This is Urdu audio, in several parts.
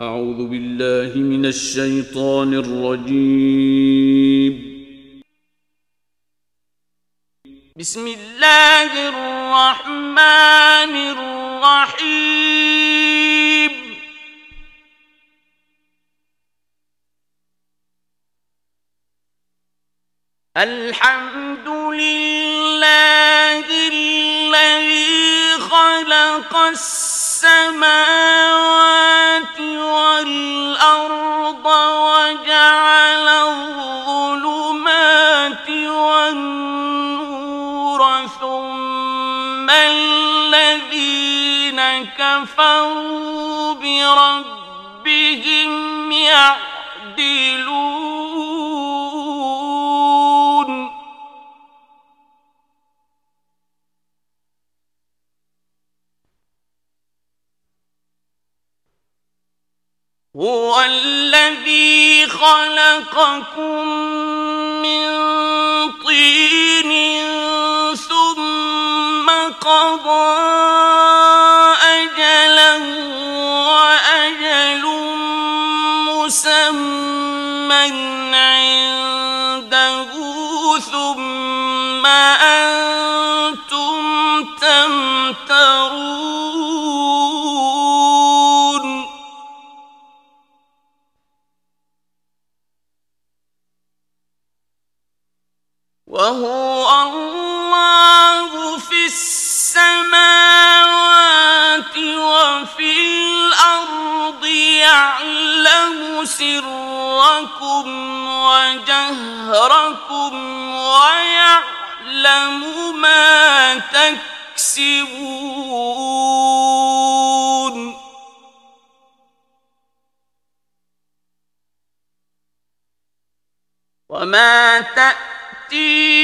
أعوذ بالله من الشيطان الرجيم. بسم الله الرحمن الرحيم. الحمد لله الذي خلق السماوات الذين كفروا بربهم يعدلون. هو الذي خلقكم عنده ثم أنتم تمترون. وهو الله في السماوات وفي يعلم سركم وجهركم ويعلم ما تكسبون وما تأتيهم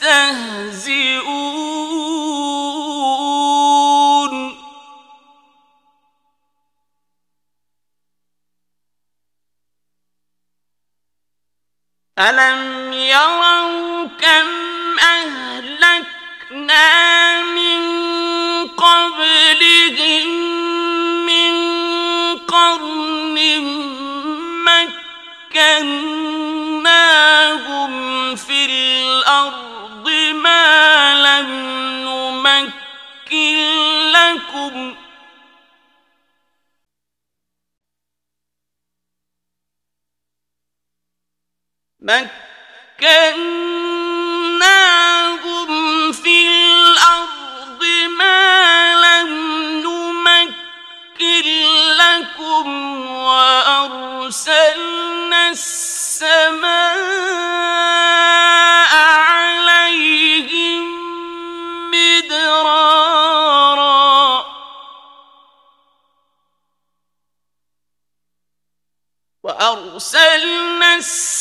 يستهزئون. ألم يروا كم أهلكنا مكناهم في الأرض ما لم نمكن لكم وأرسلنا السماء عليهم مدرارا وأرسلنا السماء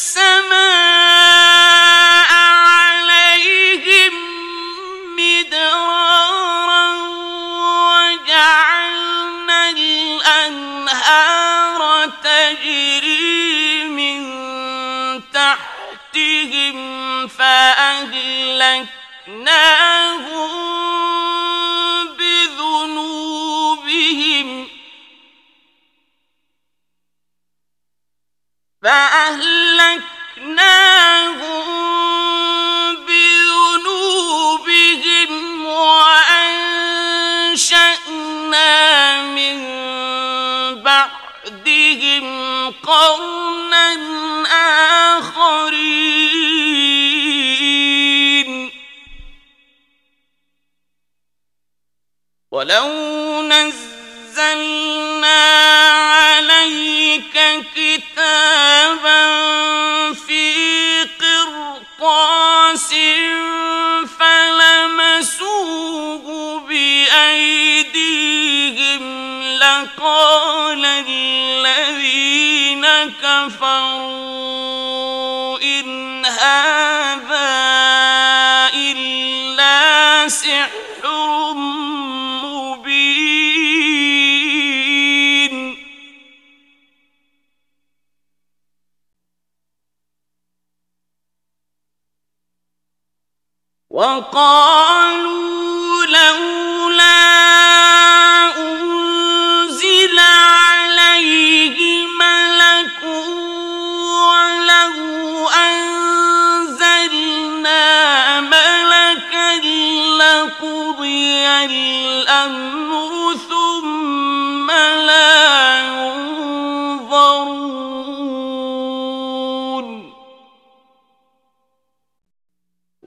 بذنوبهم فأهلكناهم بذنوبهم وأنشأنا من بعدهم قرنا آخرين ولو نزلنا عليك كتابا في قرطاس فلمسوه بأيديهم لقال الذين كفروا وقالوا لولا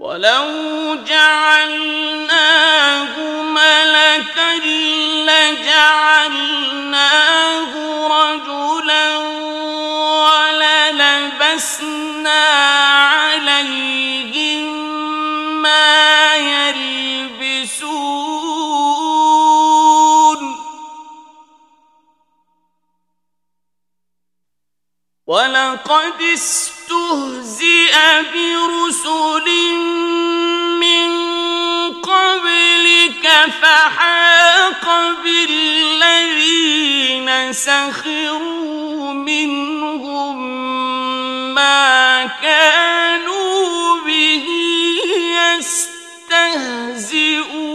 ولو جعلناه ملكا لجعلناه رجلا وللبسنا عليهم ما يلبسون. ولقد استهزئ برسل من قبلك فحاق بالذين سخروا منهم ما كانوا به يستهزئون.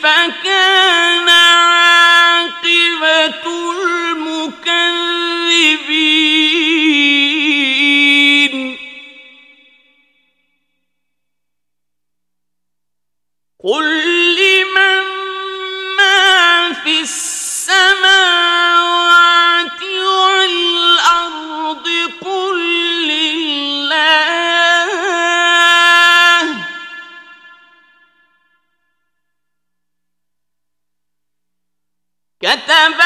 كيف كتب